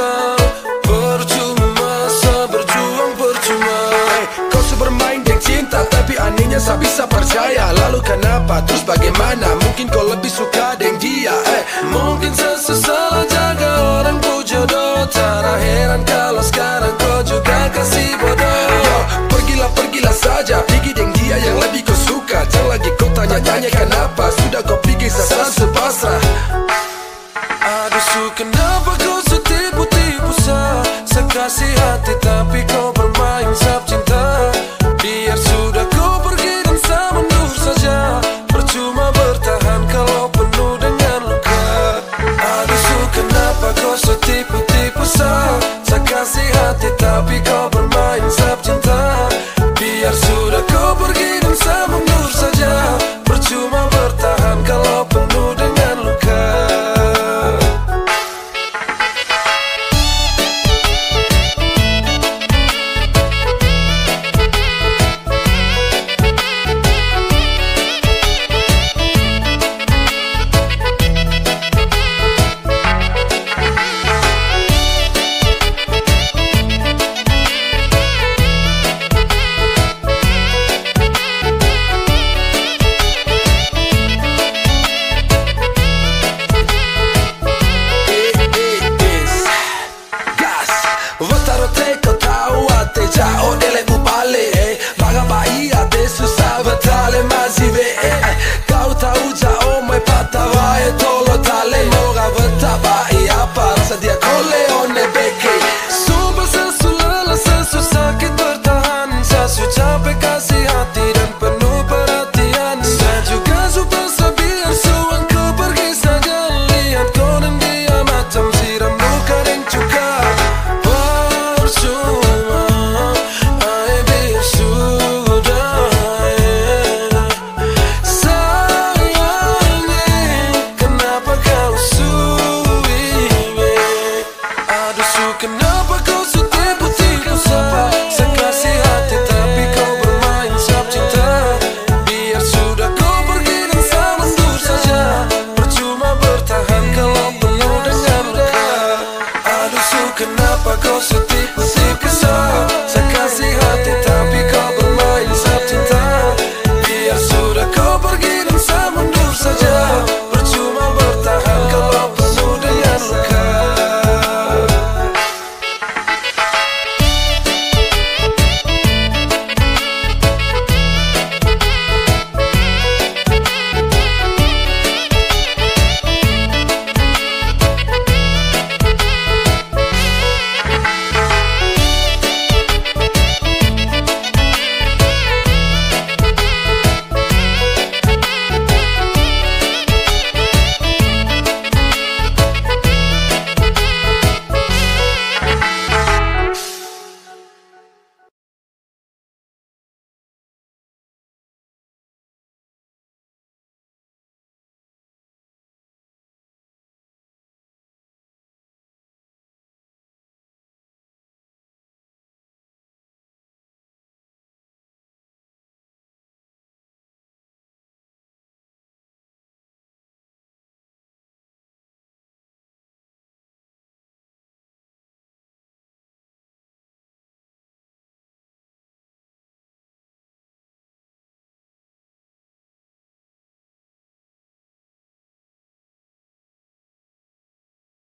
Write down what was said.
masa Percuma masa berjuang percuma. Hey, Kau sebermain bermain geng cinta tapi anehnya saya bisa percaya. Lalu kenapa terus bagaimana? Mungkin kau lebih suka dengan dia. Hey, Mungkin sesesal jaga orang ku jodoh. Cara heran kalau sekarang kau juga kasih bodoh. Yo, Pergilah pergilah saja. Pergi dengan dia yang lebih kau suka. Jangan lagi kau tanya-tanya kenapa. Sudah kau pikir saya sepasrah. Hati tapi kau ber Broken up, I go so deep, deep inside. Sa kasi hati ta.